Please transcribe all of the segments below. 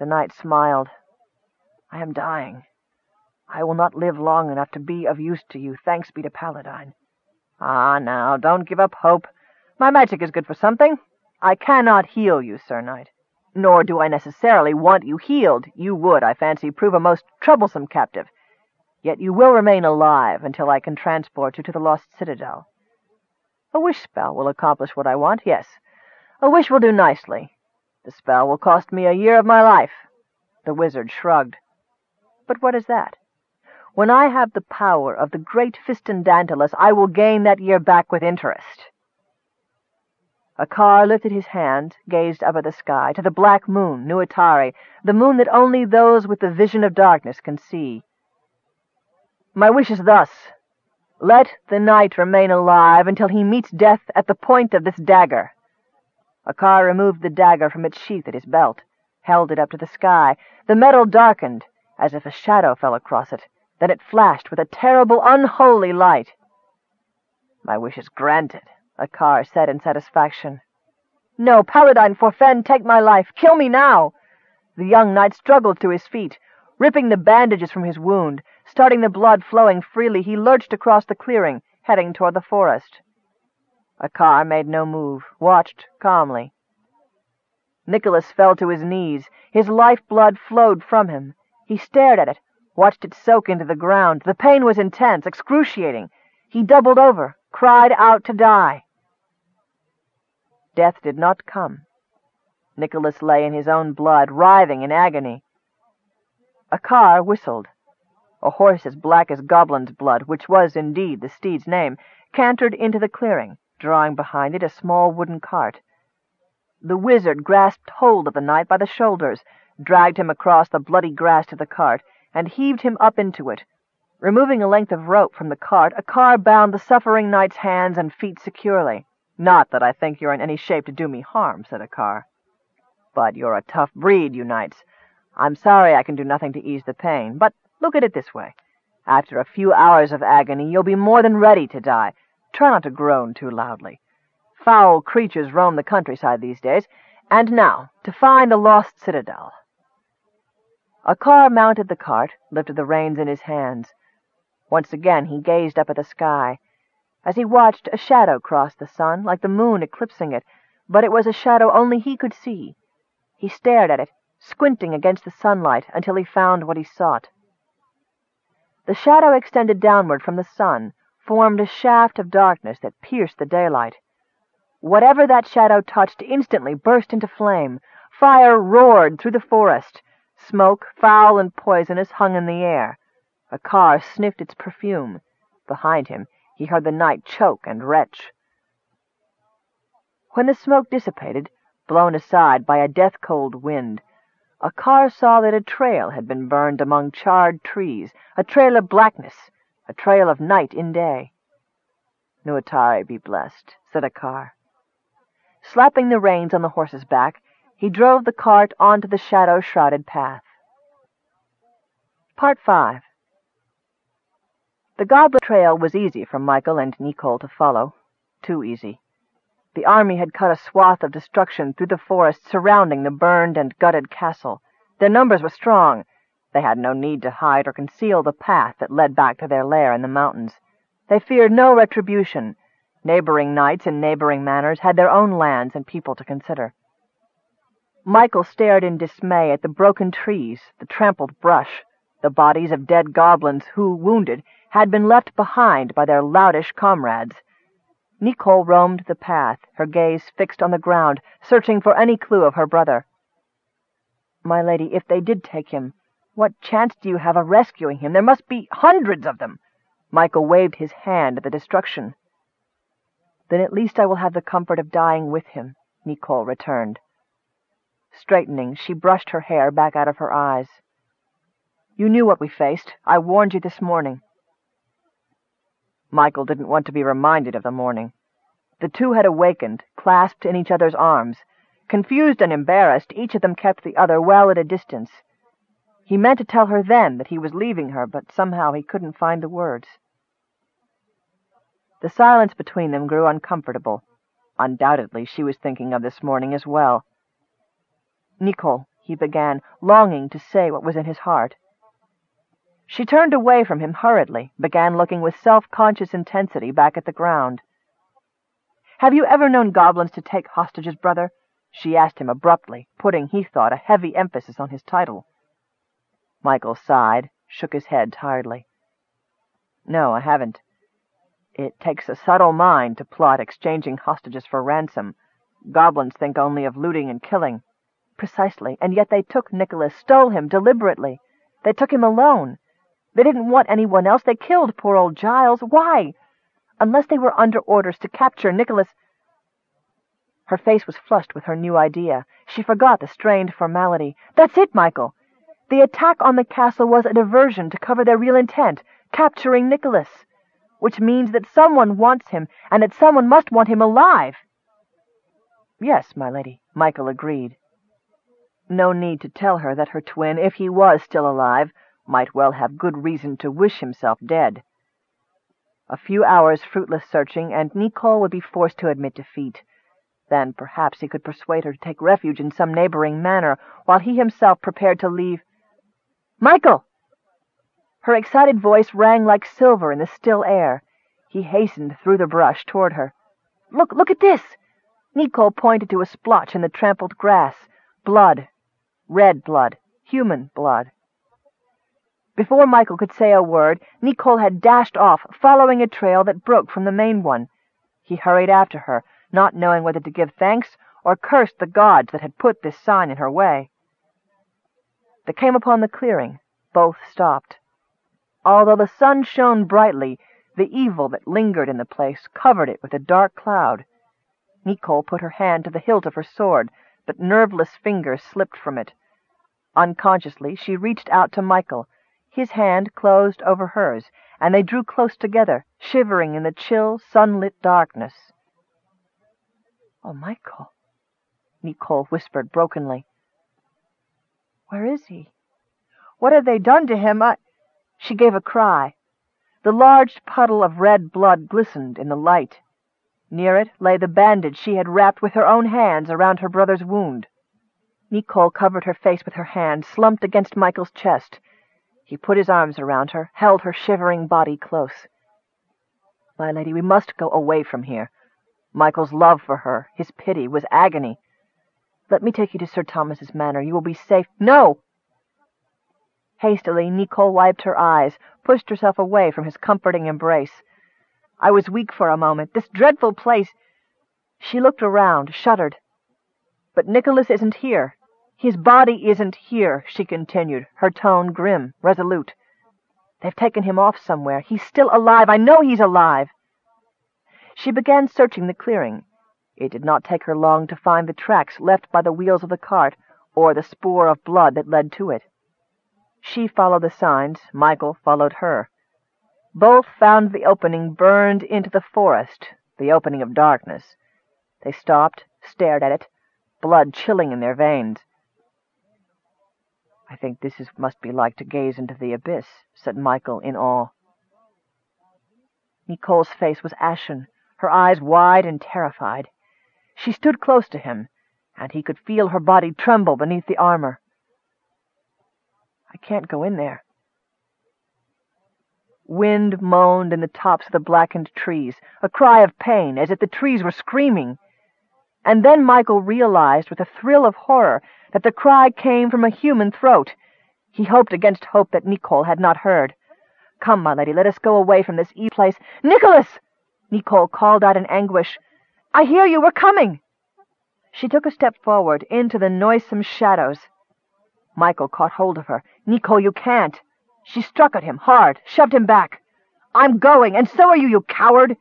The knight smiled. I am dying. I will not live long enough to be of use to you, thanks be to Paladine. Ah, now, don't give up hope. My magic is good for something. I cannot heal you, Sir Knight. Nor do I necessarily want you healed. You would, I fancy, prove a most troublesome captive. Yet you will remain alive until I can transport you to the Lost Citadel. A wish spell will accomplish what I want, yes. A wish will do nicely. The spell will cost me a year of my life. The wizard shrugged. But what is that? When I have the power of the great Fistandantilus, I will gain that year back with interest. Akar lifted his hand, gazed up at the sky, to the black moon, Nuitari, the moon that only those with the vision of darkness can see. My wish is thus. Let the knight remain alive until he meets death at the point of this dagger. Akar removed the dagger from its sheath at his belt, held it up to the sky. The metal darkened, as if a shadow fell across it. Then it flashed with a terrible, unholy light. My wish is granted, Akar said in satisfaction. No, Paladine Forfen, take my life. Kill me now. The young knight struggled to his feet, ripping the bandages from his wound. Starting the blood flowing freely, he lurched across the clearing, heading toward the forest. Akar made no move, watched calmly. Nicholas fell to his knees. His life-blood flowed from him. He stared at it, watched it soak into the ground. The pain was intense, excruciating. He doubled over, cried out to die. Death did not come. Nicholas lay in his own blood, writhing in agony. Akar whistled. A horse as black as Goblin's blood, which was indeed the steed's name, cantered into the clearing drawing behind it a small wooden cart. The wizard grasped hold of the knight by the shoulders, dragged him across the bloody grass to the cart, and heaved him up into it. Removing a length of rope from the cart, Akar bound the suffering knight's hands and feet securely. Not that I think you're in any shape to do me harm, said Akar. But you're a tough breed, you knights. I'm sorry I can do nothing to ease the pain, but look at it this way. After a few hours of agony, you'll be more than ready to die, Try not to groan too loudly. Foul creatures roam the countryside these days. And now, to find the lost citadel. Akar mounted the cart, lifted the reins in his hands. Once again he gazed up at the sky. As he watched, a shadow crossed the sun, like the moon eclipsing it, but it was a shadow only he could see. He stared at it, squinting against the sunlight, until he found what he sought. The shadow extended downward from the sun, formed a shaft of darkness that pierced the daylight. Whatever that shadow touched instantly burst into flame. Fire roared through the forest. Smoke, foul and poisonous, hung in the air. Akar sniffed its perfume. Behind him, he heard the knight choke and retch. When the smoke dissipated, blown aside by a death-cold wind, Akar saw that a trail had been burned among charred trees, a trail of blackness, a trail of night in day. Nuitari be blessed, said Akar. Slapping the reins on the horse's back, he drove the cart onto the shadow-shrouded path. Part 5 The Goblin Trail was easy for Michael and Nicole to follow. Too easy. The army had cut a swath of destruction through the forest surrounding the burned and gutted castle. Their numbers were strong, they had no need to hide or conceal the path that led back to their lair in the mountains. They feared no retribution. Neighboring knights in neighboring manors had their own lands and people to consider. Michael stared in dismay at the broken trees, the trampled brush, the bodies of dead goblins who, wounded, had been left behind by their loutish comrades. Nicole roamed the path, her gaze fixed on the ground, searching for any clue of her brother. My lady, if they did take him, what chance do you have of rescuing him? There must be hundreds of them. Michael waved his hand at the destruction. Then at least I will have the comfort of dying with him, Nicole returned. Straightening, she brushed her hair back out of her eyes. You knew what we faced. I warned you this morning. Michael didn't want to be reminded of the morning. The two had awakened, clasped in each other's arms. Confused and embarrassed, each of them kept the other well at a distance. He meant to tell her then that he was leaving her, but somehow he couldn't find the words. The silence between them grew uncomfortable. Undoubtedly she was thinking of this morning as well. Nicole, he began, longing to say what was in his heart. She turned away from him hurriedly, began looking with self-conscious intensity back at the ground. Have you ever known goblins to take hostages, brother? She asked him abruptly, putting, he thought, a heavy emphasis on his title. Michael sighed, shook his head tiredly. No, I haven't. It takes a subtle mind to plot exchanging hostages for ransom. Goblins think only of looting and killing. Precisely, and yet they took Nicholas, stole him deliberately. They took him alone. They didn't want anyone else. They killed poor old Giles. Why? Unless they were under orders to capture Nicholas... Her face was flushed with her new idea. She forgot the strained formality. That's it, Michael. The attack on the castle was a diversion to cover their real intent, capturing Nicholas, which means that someone wants him, and that someone must want him alive. Yes, my lady, Michael agreed. No need to tell her that her twin, if he was still alive, might well have good reason to wish himself dead. A few hours' fruitless searching, and Nicole would be forced to admit defeat. Then perhaps he could persuade her to take refuge in some neighboring manor, while he himself prepared to leave. Michael! Her excited voice rang like silver in the still air. He hastened through the brush toward her. Look, look at this! Nicole pointed to a splotch in the trampled grass. Blood. Red blood. Human blood. Before Michael could say a word, Nicole had dashed off, following a trail that broke from the main one. He hurried after her, not knowing whether to give thanks or curse the gods that had put this sign in her way. They came upon the clearing. Both stopped. Although the sun shone brightly, the evil that lingered in the place covered it with a dark cloud. Nicole put her hand to the hilt of her sword, but nerveless fingers slipped from it. Unconsciously, she reached out to Michael, his hand closed over hers, and they drew close together, shivering in the chill, sunlit darkness. "Oh, Michael," Nicole whispered brokenly. "Where is he? What have they done to him? I—" She gave a cry. The large puddle of red blood glistened in the light. Near it lay the bandage she had wrapped with her own hands around her brother's wound. Nicole covered her face with her hand, slumped against Michael's chest. He put his arms around her, held her shivering body close. My lady, we must go away from here. Michael's love for her, his pity, was agony. Let me take you to Sir Thomas's manor. You will be safe. No! Hastily, Nicole wiped her eyes, pushed herself away from his comforting embrace. I was weak for a moment. This dreadful place... She looked around, shuddered. But Nicholas isn't here. His body isn't here, she continued, her tone grim, resolute. They've taken him off somewhere. He's still alive. I know he's alive. She began searching the clearing. It did not take her long to find the tracks left by the wheels of the cart, or the spoor of blood that led to it. She followed the signs, Michael followed her. Both found the opening burned into the forest, the opening of darkness. They stopped, stared at it, blood chilling in their veins. I think this is, must be like to gaze into the abyss, said Michael in awe. Nicole's face was ashen, her eyes wide and terrified. She stood close to him, and he could feel her body tremble beneath the armor. I can't go in there. Wind moaned in the tops of the blackened trees, a cry of pain, as if the trees were screaming. And then Michael realized with a thrill of horror that the cry came from a human throat. He hoped against hope that Nicole had not heard. Come, my lady, let us go away from this evil place. Nicholas! Nicole called out in anguish. I hear you, we're coming! She took a step forward, into the noisome shadows. Michael caught hold of her. Nicole, you can't. She struck at him, hard, shoved him back. I'm going, and so are you, you coward!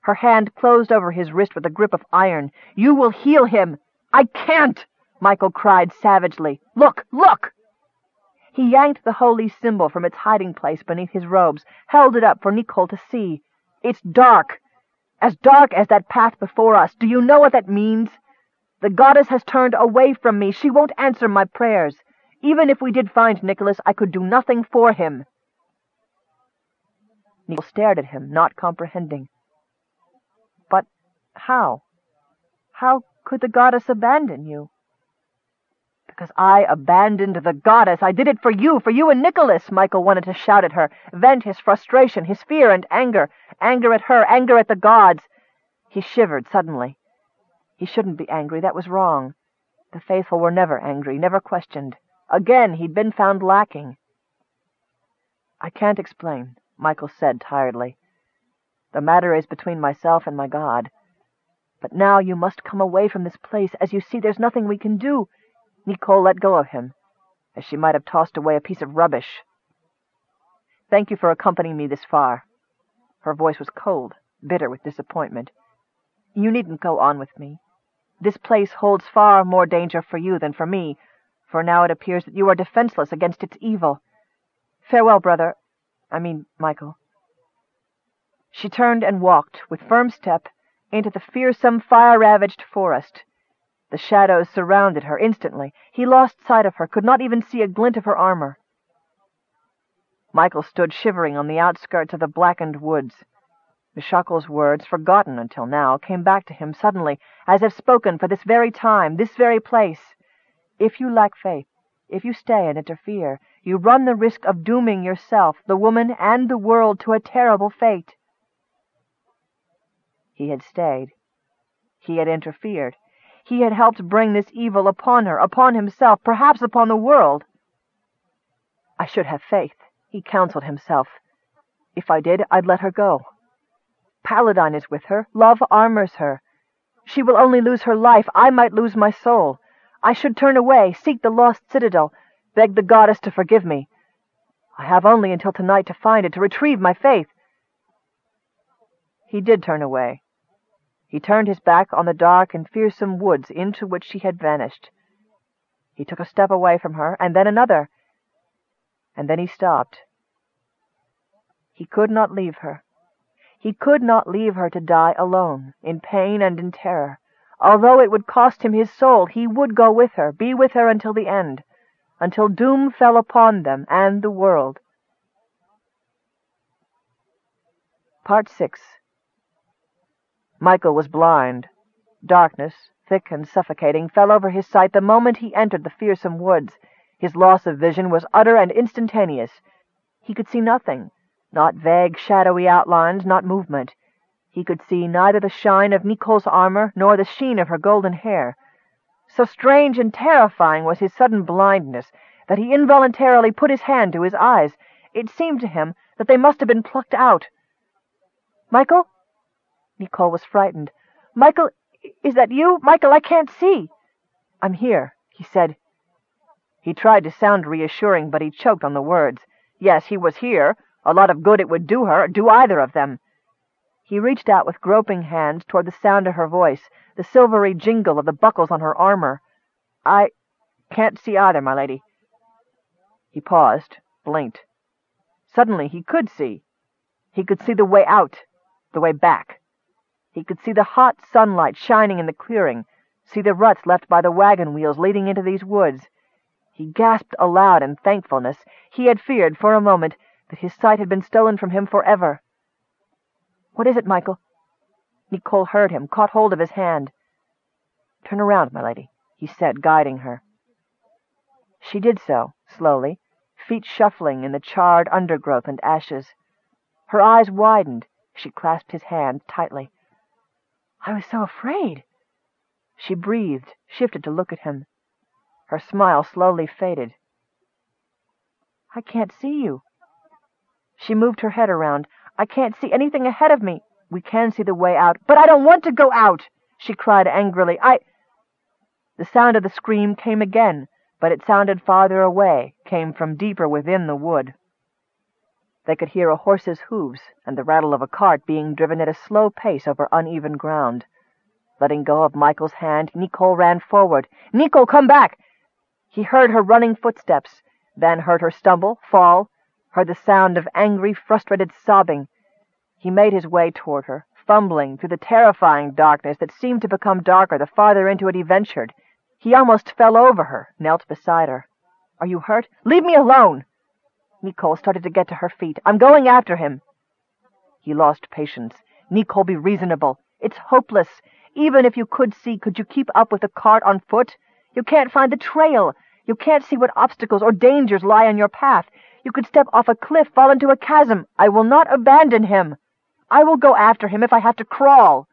Her hand closed over his wrist with a grip of iron. You will heal him. I can't! Michael cried savagely. Look! Look! He yanked the holy symbol from its hiding place beneath his robes, held it up for Nicole to see. It's dark. As dark as that path before us. Do you know what that means? The goddess has turned away from me. She won't answer my prayers. Even if we did find Nicholas, I could do nothing for him. Nicole stared at him, not comprehending. But how? How could the goddess abandon you? Because I abandoned the goddess. I did it for you, for you and Nicholas, Michael wanted to shout at her, vent his frustration, his fear and anger. Anger at her, anger at the gods. He shivered suddenly. He shouldn't be angry. That was wrong. The faithful were never angry, never questioned. Again he'd been found lacking. I can't explain, Michael said tiredly. The matter is between myself and my God. But now you must come away from this place. As you see, there's nothing we can do. Nicole let go of him, as she might have tossed away a piece of rubbish. Thank you for accompanying me this far. Her voice was cold, bitter with disappointment. You needn't go on with me. This place holds far more danger for you than for me, for now it appears that you are defenseless against its evil. Farewell, brother. I mean, Michael. She turned and walked, with firm step, into the fearsome, fire-ravaged forest. The shadows surrounded her instantly. He lost sight of her, could not even see a glint of her armor. Michael stood shivering on the outskirts of the blackened woods. Mishakal's words, forgotten until now, came back to him suddenly, as if spoken for this very time, this very place. If you lack faith, if you stay and interfere, you run the risk of dooming yourself, the woman, and the world to a terrible fate. He had stayed. He had interfered. He had helped bring this evil upon her, upon himself, perhaps upon the world. I should have faith, he counseled himself. If I did, I'd let her go. Paladine is with her. Love armors her. She will only lose her life. I might lose my soul. I should turn away, seek the lost citadel, beg the goddess to forgive me. I have only until tonight to find it, to retrieve my faith. He did turn away. He turned his back on the dark and fearsome woods into which she had vanished. He took a step away from her, and then another, and then he stopped. He could not leave her. He could not leave her to die alone, in pain and in terror. Although it would cost him his soul, he would go with her, be with her until the end, until doom fell upon them and the world. Part 6 Michael was blind. Darkness, thick and suffocating, fell over his sight the moment he entered the fearsome woods. His loss of vision was utter and instantaneous. He could see nothing, not vague, shadowy outlines, not movement. He could see neither the shine of Nicole's armor nor the sheen of her golden hair. So strange and terrifying was his sudden blindness that he involuntarily put his hand to his eyes. It seemed to him that they must have been plucked out. "Michael?" Nicole was frightened. "Michael, is that you? Michael, I can't see." "I'm here," he said. He tried to sound reassuring, but he choked on the words. Yes, he was here. A lot of good it would do her, do either of them. He reached out with groping hands toward the sound of her voice, the silvery jingle of the buckles on her armor. "I can't see either, my lady." He paused, blinked. Suddenly he could see. He could see the way out, the way back. He could see the hot sunlight shining in the clearing, see the ruts left by the wagon wheels leading into these woods. He gasped aloud in thankfulness. He had feared, for a moment, that his sight had been stolen from him forever. "What is it, Michael?" Nicole heard him, caught hold of his hand. "Turn around, my lady," he said, guiding her. She did so, slowly, feet shuffling in the charred undergrowth and ashes. Her eyes widened. She clasped his hand tightly. I was so afraid. She breathed, shifted to look at him. Her smile slowly faded. I can't see you. She moved her head around. I can't see anything ahead of me. We can see the way out. But I don't want to go out, she cried angrily. I... The sound of the scream came again, but it sounded farther away, came from deeper within the wood. They could hear a horse's hoofs and the rattle of a cart being driven at a slow pace over uneven ground. Letting go of Michael's hand, Nicole ran forward. "Nicole, come back!" He heard her running footsteps, then heard her stumble, fall, heard the sound of angry, frustrated sobbing. He made his way toward her, fumbling through the terrifying darkness that seemed to become darker the farther into it he ventured. He almost fell over her, knelt beside her. "Are you hurt? Leave me alone!" Nicole started to get to her feet. I'm going after him. He lost patience. Nicole, be reasonable. It's hopeless. Even if you could see, could you keep up with the cart on foot? You can't find the trail. You can't see what obstacles or dangers lie on your path. You could step off a cliff, fall into a chasm. I will not abandon him. I will go after him if I have to crawl.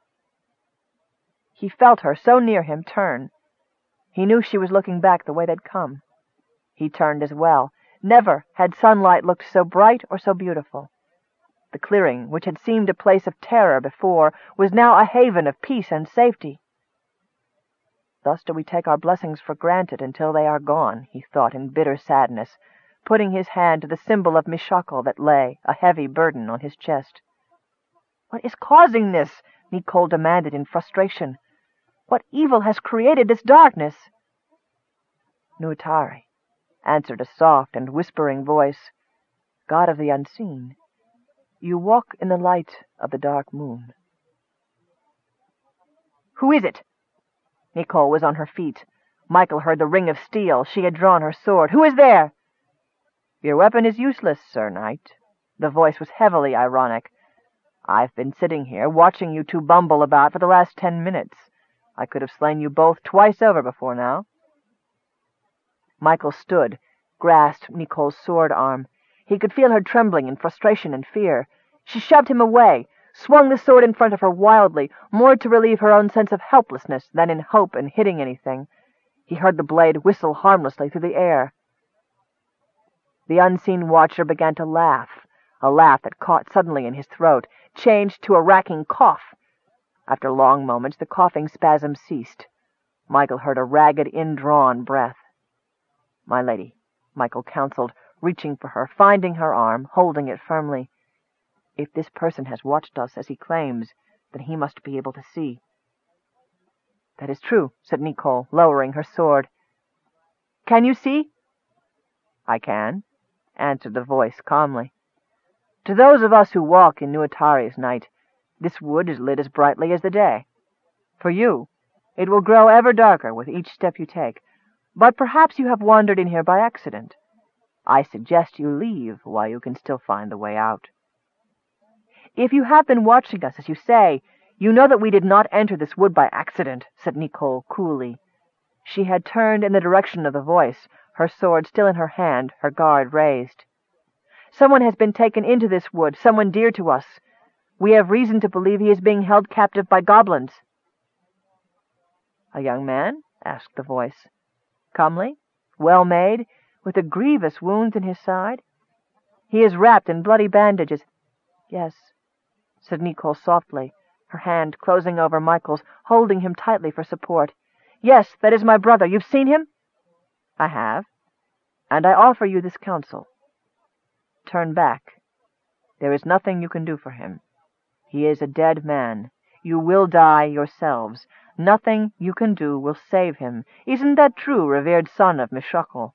He felt her so near him turn. He knew she was looking back the way they'd come. He turned as well. Never had sunlight looked so bright or so beautiful. The clearing, which had seemed a place of terror before, was now a haven of peace and safety. Thus do we take our blessings for granted until they are gone, he thought in bitter sadness, putting his hand to the symbol of Mishakal that lay, a heavy burden, on his chest. What is causing this? Nicole demanded in frustration. What evil has created this darkness? Nuitari, answered a soft and whispering voice, God of the unseen, you walk in the light of the dark moon. Who is it? Nicole was on her feet. Michael heard the ring of steel. She had drawn her sword. Who is there? Your weapon is useless, Sir Knight. The voice was heavily ironic. I've been sitting here, watching you two bumble about for the last ten minutes. I could have slain you both twice over before now. Michael stood, grasped Nicole's sword arm. He could feel her trembling in frustration and fear. She shoved him away, swung the sword in front of her wildly, more to relieve her own sense of helplessness than in hope in hitting anything. He heard the blade whistle harmlessly through the air. The unseen watcher began to laugh, a laugh that caught suddenly in his throat, changed to a racking cough. After long moments, the coughing spasm ceased. Michael heard a ragged, indrawn breath. My lady, Michael counseled, reaching for her, finding her arm, holding it firmly. If this person has watched us as he claims, then he must be able to see. That is true, said Nicole, lowering her sword. Can you see? I can, answered the voice calmly. To those of us who walk in Nuitari's night, this wood is lit as brightly as the day. For you, it will grow ever darker with each step you take, but perhaps you have wandered in here by accident. I suggest you leave while you can still find the way out. If you have been watching us, as you say, you know that we did not enter this wood by accident, said Nicole coolly. She had turned in the direction of the voice, her sword still in her hand, her guard raised. Someone has been taken into this wood, someone dear to us. We have reason to believe he is being held captive by goblins. A young man? asked the voice. Comely? Well made? with a grievous wound in his side? He is wrapped in bloody bandages. Yes, said Nicole softly, her hand closing over Michael's, holding him tightly for support. Yes, that is my brother. You've seen him? I have, and I offer you this counsel. Turn back. There is nothing you can do for him. He is a dead man. You will die yourselves. Nothing you can do will save him. Isn't that true, revered son of Mishakal?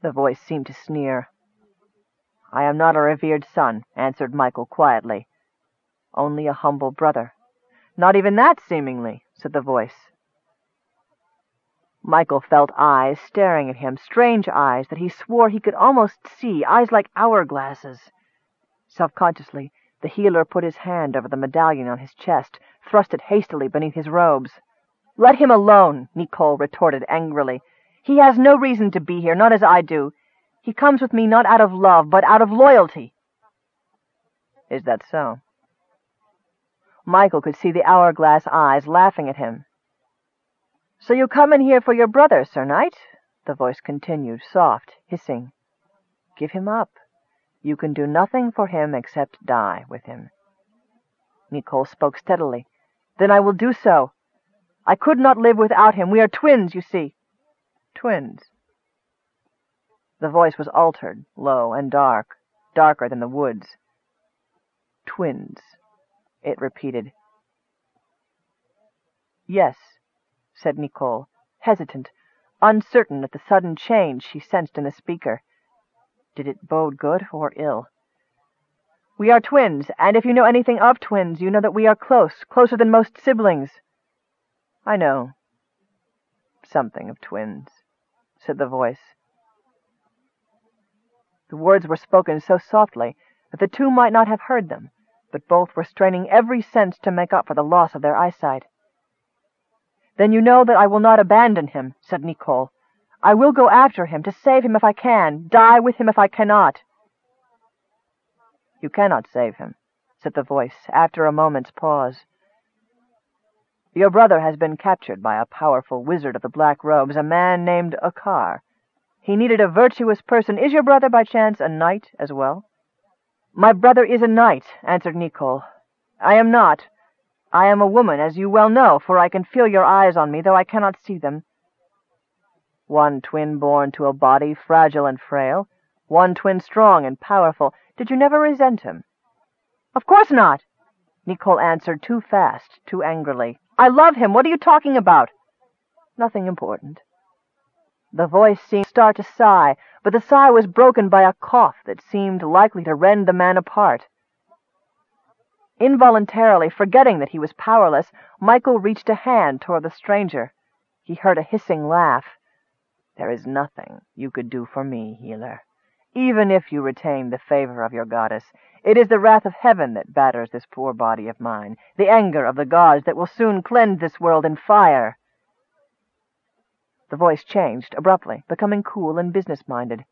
The voice seemed to sneer. I am not a revered son, answered Michael quietly. Only a humble brother. Not even that, seemingly, said the voice. Michael felt eyes staring at him, strange eyes that he swore he could almost see, eyes like hourglasses. Self-consciously, the healer put his hand over the medallion on his chest, thrust it hastily beneath his robes. Let him alone, Nicole retorted angrily. He has no reason to be here, not as I do. He comes with me not out of love, but out of loyalty. Is that so? Michael could see the hourglass eyes laughing at him. So you come in here for your brother, Sir Knight? The voice continued, soft, hissing. Give him up. You can do nothing for him except die with him. Nicole spoke steadily. Then I will do so. I could not live without him. We are twins, you see twins. The voice was altered, low and dark, darker than the woods. Twins, it repeated. Yes, said Nicole, hesitant, uncertain at the sudden change she sensed in the speaker. Did it bode good or ill? We are twins, and if you know anything of twins, you know that we are close, closer than most siblings. I know something of twins said the voice. The words were spoken so softly that the two might not have heard them, but both were straining every sense to make up for the loss of their eyesight. Then you know that I will not abandon him, said Nicole. I will go after him, to save him if I can, die with him if I cannot. You cannot save him, said the voice, after a moment's pause. Your brother has been captured by a powerful wizard of the black robes, a man named Akar. He needed a virtuous person. Is your brother, by chance, a knight as well? My brother is a knight, answered Nicole. I am not. I am a woman, as you well know, for I can feel your eyes on me, though I cannot see them. One twin born to a body fragile and frail, one twin strong and powerful. Did you never resent him? Of course not, Nicole answered too fast, too angrily. I love him. What are you talking about? Nothing important. The voice seemed to start to sigh, but the sigh was broken by a cough that seemed likely to rend the man apart. Involuntarily, forgetting that he was powerless, Michael reached a hand toward the stranger. He heard a hissing laugh. There is nothing you could do for me, healer. Even if you retain the favor of your goddess, it is the wrath of heaven that batters this poor body of mine, the anger of the gods that will soon cleanse this world in fire. The voice changed abruptly, becoming cool and business-minded.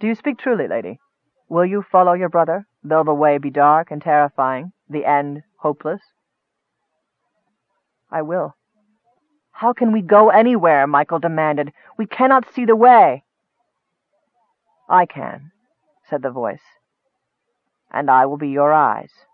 Do you speak truly, lady? Will you follow your brother, though the way be dark and terrifying, the end hopeless? I will. How can we go anywhere? Michael demanded. We cannot see the way. I can, said the voice, and I will be your eyes.